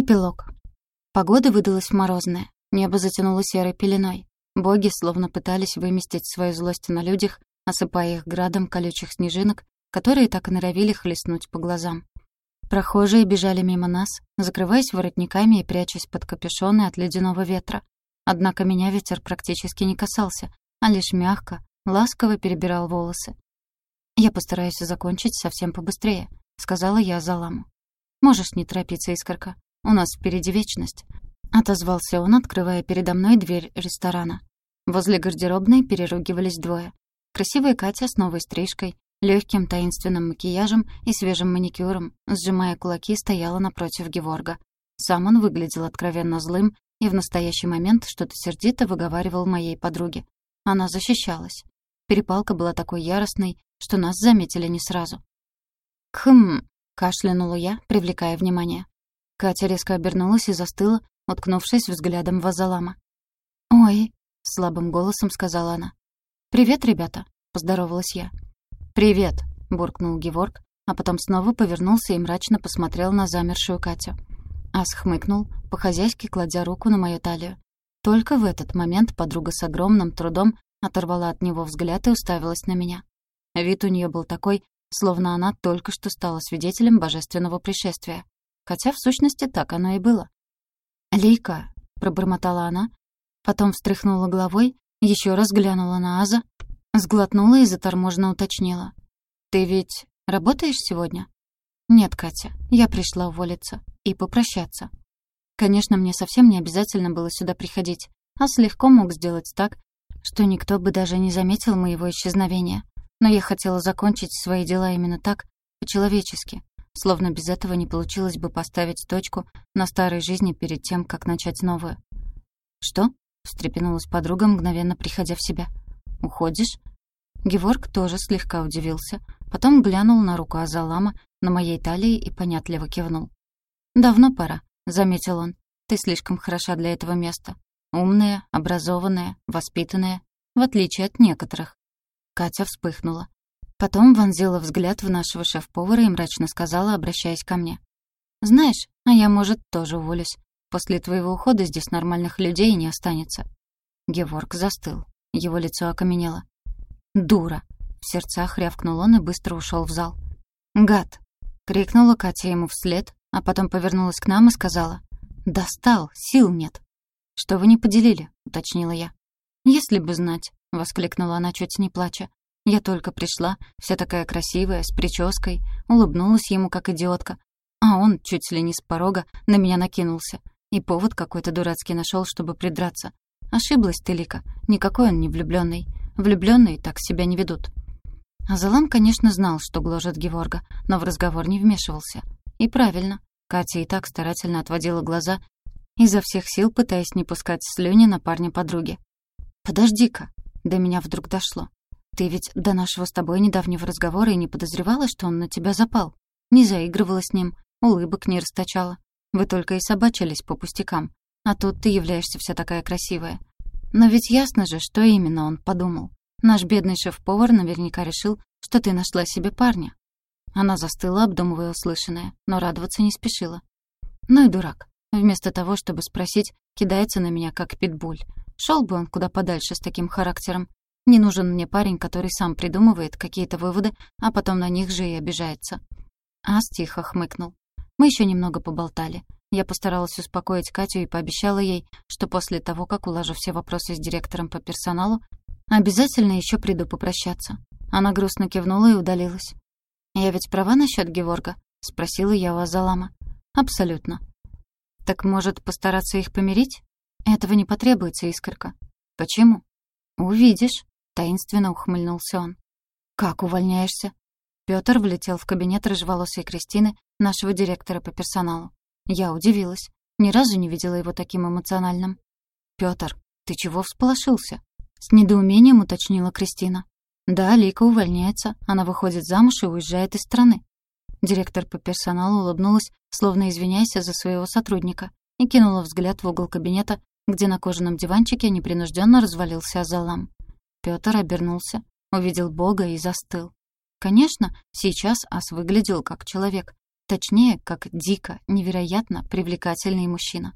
Эпилог. Погода выдалась морозная. Небо затянуло серой пеленой. Боги словно пытались выместить свою злость на людях, осыпая их градом колючих снежинок, которые так и норовили хлестнуть по глазам. Прохожие бежали мимо нас, закрываясь воротниками и прячась под капюшоны от ледяного ветра. Однако меня ветер практически не касался, а лишь мягко, ласково перебирал волосы. «Я постараюсь закончить совсем побыстрее», — сказала я Заламу. «Можешь не торопиться, Искорка. У нас впереди вечность», — отозвался он, открывая передо мной дверь ресторана. Возле гардеробной переругивались двое. Красивая Катя с новой стрижкой, легким таинственным макияжем и свежим маникюром, сжимая кулаки, стояла напротив Геворга. Сам он выглядел откровенно злым и в настоящий момент что-то сердито выговаривал моей подруге. Она защищалась. Перепалка была такой яростной, что нас заметили не сразу. «Хм...» — кашлянула я, привлекая внимание. Катя резко обернулась и застыла, уткнувшись взглядом в Азалама. «Ой...» — слабым голосом сказала она. «Привет, ребята», — поздоровалась я. «Привет», — буркнул Геворг, а потом снова повернулся и мрачно посмотрел на замершую Катю. Ас хмыкнул, по-хозяйски кладя руку на мою талию. Только в этот момент подруга с огромным трудом оторвала от него взгляд и уставилась на меня. Вид у нее был такой, словно она только что стала свидетелем божественного пришествия. Хотя, в сущности, так оно и было. «Лейка», — пробормотала она, потом встряхнула головой, еще раз глянула на Аза Сглотнула и заторможенно уточнила. «Ты ведь работаешь сегодня?» «Нет, Катя, я пришла уволиться и попрощаться». Конечно, мне совсем не обязательно было сюда приходить, а легко мог сделать так, что никто бы даже не заметил моего исчезновения. Но я хотела закончить свои дела именно так, по-человечески, словно без этого не получилось бы поставить точку на старой жизни перед тем, как начать новую. «Что?» — встрепенулась подруга, мгновенно приходя в себя. «Уходишь?» Геворг тоже слегка удивился, потом глянул на руку Азалама на моей талии и понятливо кивнул. «Давно пора», — заметил он. «Ты слишком хороша для этого места. Умная, образованная, воспитанная, в отличие от некоторых». Катя вспыхнула. Потом вонзила взгляд в нашего шеф-повара и мрачно сказала, обращаясь ко мне. «Знаешь, а я, может, тоже уволюсь. После твоего ухода здесь нормальных людей не останется». Геворг застыл. Его лицо окаменело. «Дура!» — в сердцах рявкнул он и быстро ушел в зал. «Гад!» — крикнула Катя ему вслед, а потом повернулась к нам и сказала. «Достал, сил нет». «Что вы не поделили?» — уточнила я. «Если бы знать», — воскликнула она, чуть не плача. «Я только пришла, вся такая красивая, с прической, улыбнулась ему, как идиотка, а он, чуть ли не с порога, на меня накинулся. И повод какой-то дурацкий нашел, чтобы придраться. Ошиблась ты, Лика, никакой он не влюбленный. Влюбленные так себя не ведут. Азалан, конечно, знал, что гложет Геворга, но в разговор не вмешивался. И правильно. Катя и так старательно отводила глаза, изо всех сил пытаясь не пускать слюни на парня подруги. «Подожди-ка!» До меня вдруг дошло. «Ты ведь до нашего с тобой недавнего разговора и не подозревала, что он на тебя запал? Не заигрывала с ним, улыбок не расточала. Вы только и собачились по пустякам. А тут ты являешься вся такая красивая. Но ведь ясно же, что именно он подумал. Наш бедный шеф-повар наверняка решил, что ты нашла себе парня. Она застыла, обдумывая услышанное, но радоваться не спешила. Ну и дурак. Вместо того, чтобы спросить, кидается на меня как питбуль. Шел бы он куда подальше с таким характером. Не нужен мне парень, который сам придумывает какие-то выводы, а потом на них же и обижается. Ас тихо хмыкнул. Мы еще немного поболтали. Я постаралась успокоить Катю и пообещала ей, что после того, как уложу все вопросы с директором по персоналу, обязательно еще приду попрощаться. Она грустно кивнула и удалилась. «Я ведь права насчет Геворга?» — спросила я у Азалама. «Абсолютно». «Так, может, постараться их помирить?» «Этого не потребуется, Искорка». «Почему?» «Увидишь», — таинственно ухмыльнулся он. «Как увольняешься?» Пётр влетел в кабинет рыжеволосой Кристины, нашего директора по персоналу. Я удивилась. Ни разу не видела его таким эмоциональным. «Пётр, ты чего всполошился?» С недоумением уточнила Кристина. «Да, Лика увольняется. Она выходит замуж и уезжает из страны». Директор по персоналу улыбнулась, словно извиняясь за своего сотрудника, и кинула взгляд в угол кабинета, где на кожаном диванчике непринужденно развалился Азалам. Пётр обернулся, увидел Бога и застыл. Конечно, сейчас Ас выглядел как человек, Точнее, как дико, невероятно привлекательный мужчина.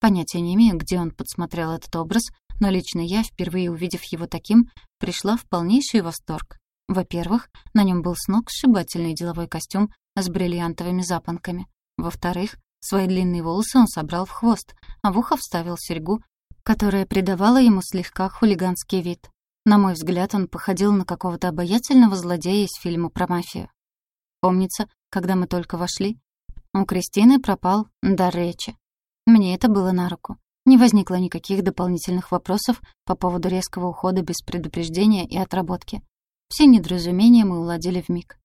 Понятия не имею, где он подсмотрел этот образ, но лично я, впервые увидев его таким, пришла в полнейший восторг. Во-первых, на нем был с ног сшибательный деловой костюм с бриллиантовыми запонками. Во-вторых, свои длинные волосы он собрал в хвост, а в ухо вставил серьгу, которая придавала ему слегка хулиганский вид. На мой взгляд, он походил на какого-то обаятельного злодея из фильма про мафию. Помнится, когда мы только вошли, у Кристины пропал дар речи. Мне это было на руку. Не возникло никаких дополнительных вопросов по поводу резкого ухода без предупреждения и отработки. Все недоразумения мы уладили вмиг.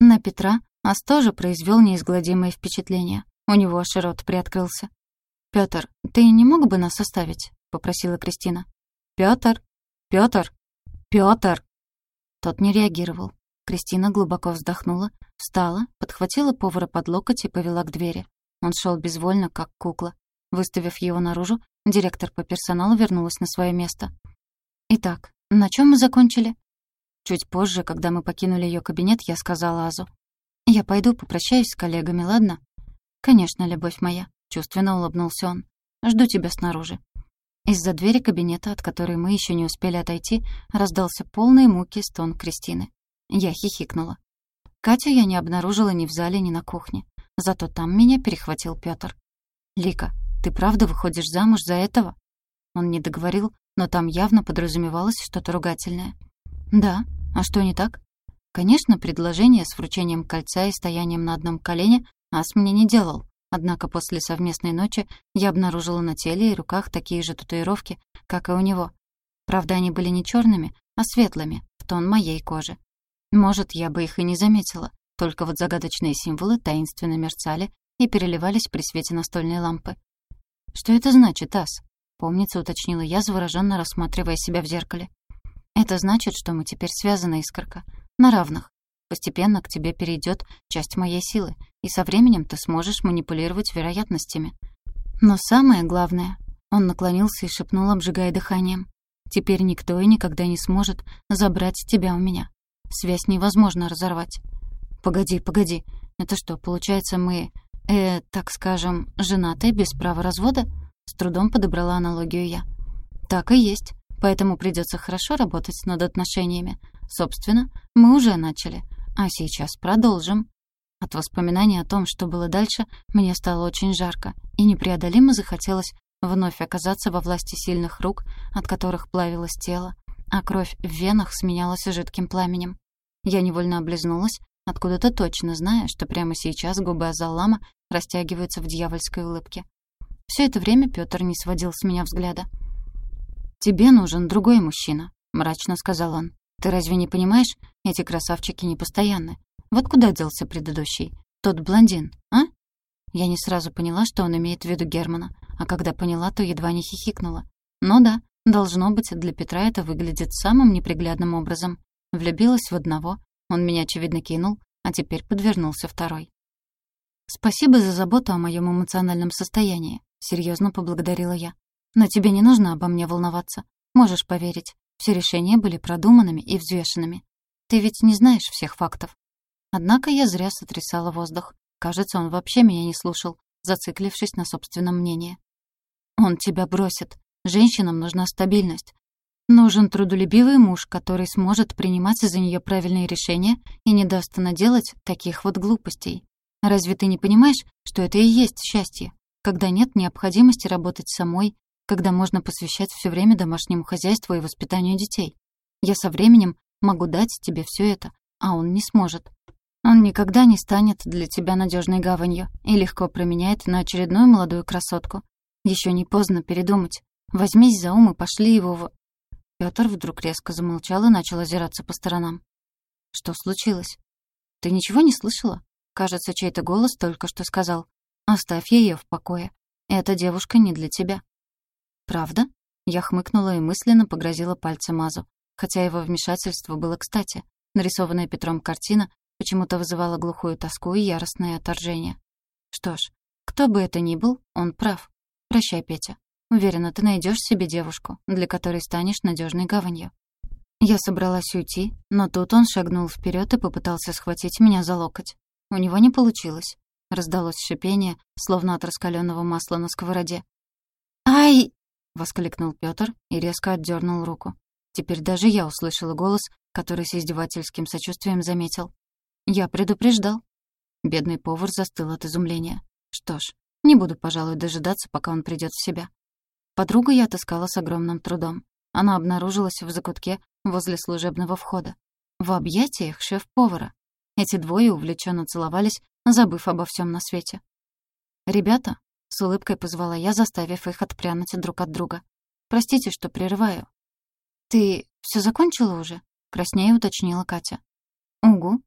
На Петра Ас тоже произвел неизгладимое впечатление. У него аж рот приоткрылся. «Пётр, ты не мог бы нас оставить?» — попросила Кристина. «Пётр! Пётр! Пётр!» Тот не реагировал. Кристина глубоко вздохнула, встала, подхватила повара под локоть и повела к двери. Он шел безвольно, как кукла. Выставив его наружу, директор по персоналу вернулась на свое место. «Итак, на чем мы закончили?» Чуть позже, когда мы покинули ее кабинет, я сказала Азу. «Я пойду попрощаюсь с коллегами, ладно?» «Конечно, любовь моя», — чувственно улыбнулся он. «Жду тебя снаружи». Из-за двери кабинета, от которой мы еще не успели отойти, раздался полный муки стон Кристины. Я хихикнула. Катю я не обнаружила ни в зале, ни на кухне. Зато там меня перехватил Пётр. «Лика, ты правда выходишь замуж за этого?» Он не договорил, но там явно подразумевалось что-то ругательное. «Да. А что не так?» Конечно, предложение с вручением кольца и стоянием на одном колене Ас мне не делал. Однако после совместной ночи я обнаружила на теле и руках такие же татуировки, как и у него. Правда, они были не черными, а светлыми, в тон моей кожи. Может, я бы их и не заметила, только вот загадочные символы таинственно мерцали и переливались при свете настольной лампы. «Что это значит, Ас?» — помнится, уточнила я, завороженно рассматривая себя в зеркале. «Это значит, что мы теперь связаны, Искорка, на равных. Постепенно к тебе перейдет часть моей силы, и со временем ты сможешь манипулировать вероятностями. Но самое главное...» Он наклонился и шепнул, обжигая дыханием. «Теперь никто и никогда не сможет забрать тебя у меня. Связь невозможно разорвать. «Погоди, погоди. Это что, получается, мы, э, так скажем, женаты без права развода?» С трудом подобрала аналогию я. «Так и есть. Поэтому придется хорошо работать над отношениями. Собственно, мы уже начали. А сейчас продолжим». От воспоминаний о том, что было дальше, мне стало очень жарко, и непреодолимо захотелось вновь оказаться во власти сильных рук, от которых плавилось тело, а кровь в венах сменялась жидким пламенем. Я невольно облизнулась, откуда-то точно зная, что прямо сейчас губы Азаллама растягиваются в дьявольской улыбке. Все это время Пётр не сводил с меня взгляда. «Тебе нужен другой мужчина», — мрачно сказал он. «Ты разве не понимаешь? Эти красавчики непостоянны. Вот куда делся предыдущий? Тот блондин, а?» Я не сразу поняла, что он имеет в виду Германа, а когда поняла, то едва не хихикнула. «Ну да, должно быть, для Петра это выглядит самым неприглядным образом. Влюбилась в одного, он меня, очевидно, кинул, а теперь подвернулся второй. «Спасибо за заботу о моем эмоциональном состоянии», — серьезно поблагодарила я. «Но тебе не нужно обо мне волноваться. Можешь поверить, все решения были продуманными и взвешенными. Ты ведь не знаешь всех фактов». Однако я зря сотрясала воздух. Кажется, он вообще меня не слушал, зациклившись на собственном мнении. «Он тебя бросит. Женщинам нужна стабильность. Нужен трудолюбивый муж, который сможет принимать за нее правильные решения и не даст наделать таких вот глупостей. Разве ты не понимаешь, что это и есть счастье? Когда нет необходимости работать самой, когда можно посвящать все время домашнему хозяйству и воспитанию детей. Я со временем могу дать тебе все это, а он не сможет. Он никогда не станет для тебя надежной гаванью и легко променяет на очередную молодую красотку. Еще не поздно передумать. Возьмись за ум и пошли его в... Пётр вдруг резко замолчал и начал озираться по сторонам. «Что случилось? Ты ничего не слышала? Кажется, чей-то голос только что сказал. Оставь ее в покое. Эта девушка не для тебя». «Правда?» Я хмыкнула и мысленно погрозила пальцем Азу, хотя его вмешательство было кстати. Нарисованная Петром картина почему-то вызывала глухую тоску и яростное отторжение. Что ж, кто бы это ни был, он прав. Прощай, Петя. Уверена, ты найдешь себе девушку, для которой станешь надежной гаванью. Я собралась уйти, но тут он шагнул вперед и попытался схватить меня за локоть. У него не получилось. раздалось шипение, словно от раскаленного масла на сковороде. «Ай!» — воскликнул Пётр и резко отдернул руку. Теперь даже я услышала голос, который с издевательским сочувствием заметил. «Я предупреждал». Бедный повар застыл от изумления. Что ж, не буду, пожалуй, дожидаться, пока он придёт в себя. Подругу я отыскала с огромным трудом. Она обнаружилась в закутке возле служебного входа. В объятиях шеф-повара. Эти двое увлеченно целовались, забыв обо всем на свете. «Ребята», — с улыбкой позвала я, заставив их отпрянуть друг от друга. «Простите, что прерываю». «Ты все закончила уже?» — краснее уточнила Катя. «Угу.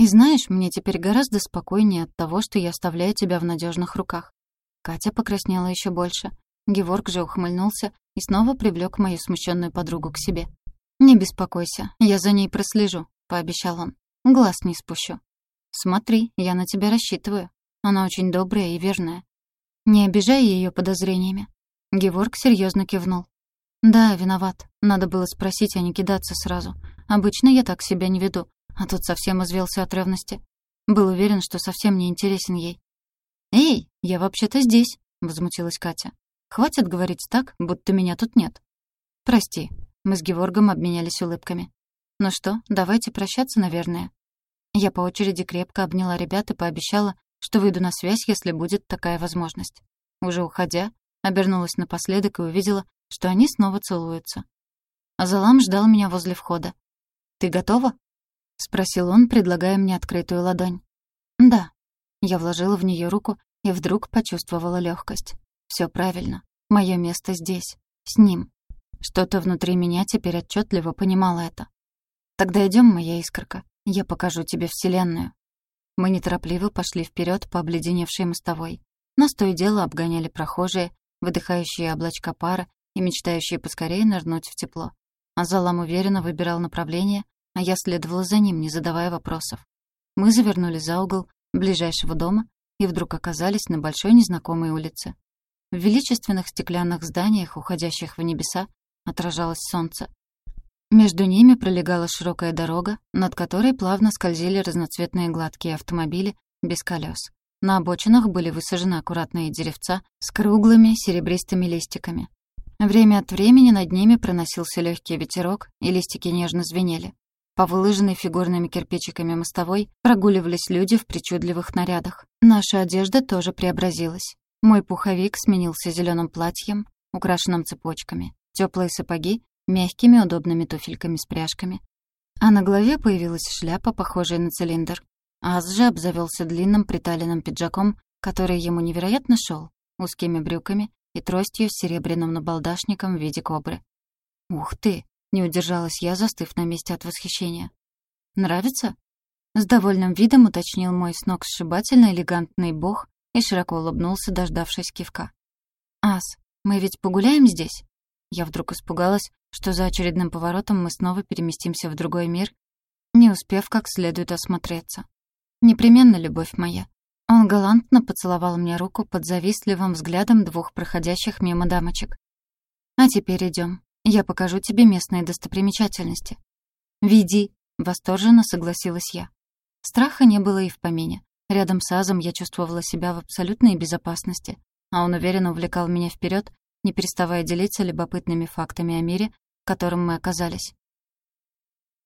И знаешь, мне теперь гораздо спокойнее от того, что я оставляю тебя в надежных руках». Катя покраснела еще больше. Геворг же ухмыльнулся и снова привлек мою смущенную подругу к себе. «Не беспокойся, я за ней прослежу», — пообещал он. «Глаз не спущу». «Смотри, я на тебя рассчитываю. Она очень добрая и верная. Не обижай ее подозрениями». Геворг серьезно кивнул. «Да, виноват. Надо было спросить, а не кидаться сразу. Обычно я так себя не веду, а тут совсем извелся от ревности. Был уверен, что совсем не интересен ей». «Эй, я вообще-то здесь», — возмутилась Катя. «Хватит говорить так, будто меня тут нет». «Прости, мы с Геворгом обменялись улыбками. «Ну что, давайте прощаться, наверное». Я по очереди крепко обняла ребят и пообещала, что выйду на связь, если будет такая возможность. Уже уходя, обернулась напоследок и увидела, что они снова целуются. Азалам ждал меня возле входа. «Ты готова?» — спросил он, предлагая мне открытую ладонь. «Да». Я вложила в нее руку и вдруг почувствовала легкость. Все правильно. Мое место здесь, с ним. Что-то внутри меня теперь отчетливо понимало это. «Тогда идем, моя искорка. Я покажу тебе Вселенную». Мы неторопливо пошли вперед по обледеневшей мостовой. Нас то и дело обгоняли прохожие, выдыхающие облачка пара и мечтающие поскорее нырнуть в тепло. Азалам уверенно выбирал направление, а я следовала за ним, не задавая вопросов. Мы завернули за угол ближайшего дома и вдруг оказались на большой незнакомой улице. В величественных стеклянных зданиях, уходящих в небеса, отражалось солнце. Между ними пролегала широкая дорога, над которой плавно скользили разноцветные гладкие автомобили без колес. На обочинах были высажены аккуратные деревца с круглыми серебристыми листиками. Время от времени над ними проносился легкий ветерок, и листики нежно звенели. По выложенной фигурными кирпичиками мостовой прогуливались люди в причудливых нарядах. Наша одежда тоже преобразилась. Мой пуховик сменился зеленым платьем, украшенным цепочками теплые сапоги, мягкими удобными туфельками с пряжками. А на голове появилась шляпа, похожая на цилиндр. Ас же обзавелся длинным приталенным пиджаком, который ему невероятно шел, узкими брюками и тростью с серебряным набалдашником в виде кобры. «Ух ты!» — не удержалась я, застыв на месте от восхищения. «Нравится?» С довольным видом уточнил мой сногсшибательно элегантный бог и широко улыбнулся, дождавшись кивка. «Ас, мы ведь погуляем здесь?» Я вдруг испугалась, что за очередным поворотом мы снова переместимся в другой мир, не успев как следует осмотреться. Непременно, любовь моя. Он галантно поцеловал мне руку под завистливым взглядом двух проходящих мимо дамочек. «А теперь идем. Я покажу тебе местные достопримечательности». «Веди», — восторженно согласилась я. Страха не было и в помине. Рядом с Азом я чувствовала себя в абсолютной безопасности, а он уверенно увлекал меня вперед, не переставая делиться любопытными фактами о мире, в котором мы оказались.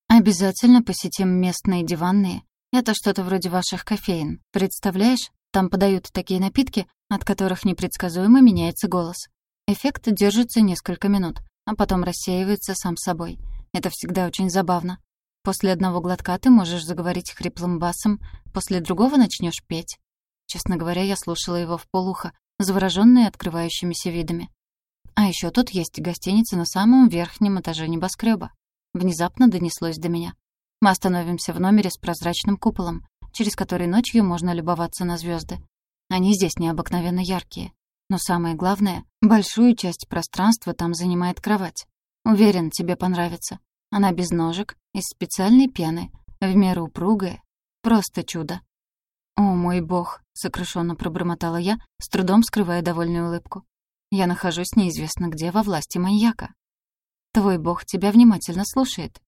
«Обязательно посетим местные диванные. Это что-то вроде ваших кофеин. Представляешь, там подают такие напитки, от которых непредсказуемо меняется голос. Эффект держится несколько минут, а потом рассеивается сам собой. Это всегда очень забавно. После одного глотка ты можешь заговорить хриплым басом, после другого начнешь петь. Честно говоря, я слушала его в полухо, заворожённая открывающимися видами. А еще тут есть гостиница на самом верхнем этаже небоскреба. Внезапно донеслось до меня. Мы остановимся в номере с прозрачным куполом, через который ночью можно любоваться на звезды. Они здесь необыкновенно яркие. Но самое главное, большую часть пространства там занимает кровать. Уверен, тебе понравится. Она без ножек, из специальной пены, в меру упругая. Просто чудо. «О, мой бог!» — сокрушенно пробормотала я, с трудом скрывая довольную улыбку. Я нахожусь неизвестно где во власти маньяка. Твой бог тебя внимательно слушает.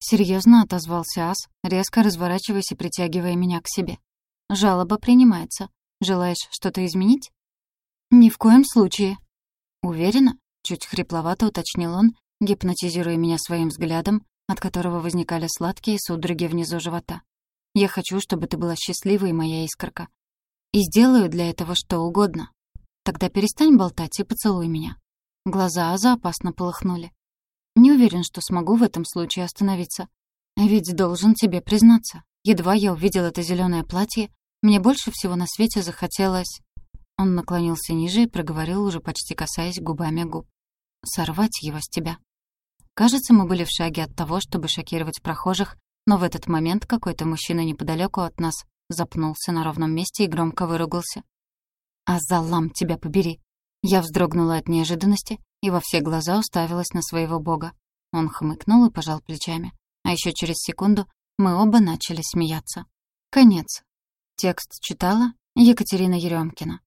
Серьезно отозвался Ас, резко разворачиваясь и притягивая меня к себе. Жалоба принимается. Желаешь что-то изменить?» «Ни в коем случае». «Уверена?» — чуть хрипловато уточнил он, гипнотизируя меня своим взглядом, от которого возникали сладкие судороги внизу живота. «Я хочу, чтобы ты была счастливой, моя искорка. И сделаю для этого что угодно. Тогда перестань болтать и поцелуй меня». Глаза Аза опасно полыхнули. «Не уверен, что смогу в этом случае остановиться. Ведь должен тебе признаться. Едва я увидел это зеленое платье, мне больше всего на свете захотелось...» Он наклонился ниже и проговорил, уже почти касаясь губами губ. «Сорвать его с тебя». Кажется, мы были в шаге от того, чтобы шокировать прохожих, но в этот момент какой-то мужчина неподалеку от нас запнулся на ровном месте и громко выругался. «А залам тебя побери!» Я вздрогнула от неожиданности и во все глаза уставилась на своего бога. Он хмыкнул и пожал плечами. А еще через секунду мы оба начали смеяться. Конец. Текст читала Екатерина Еремкина.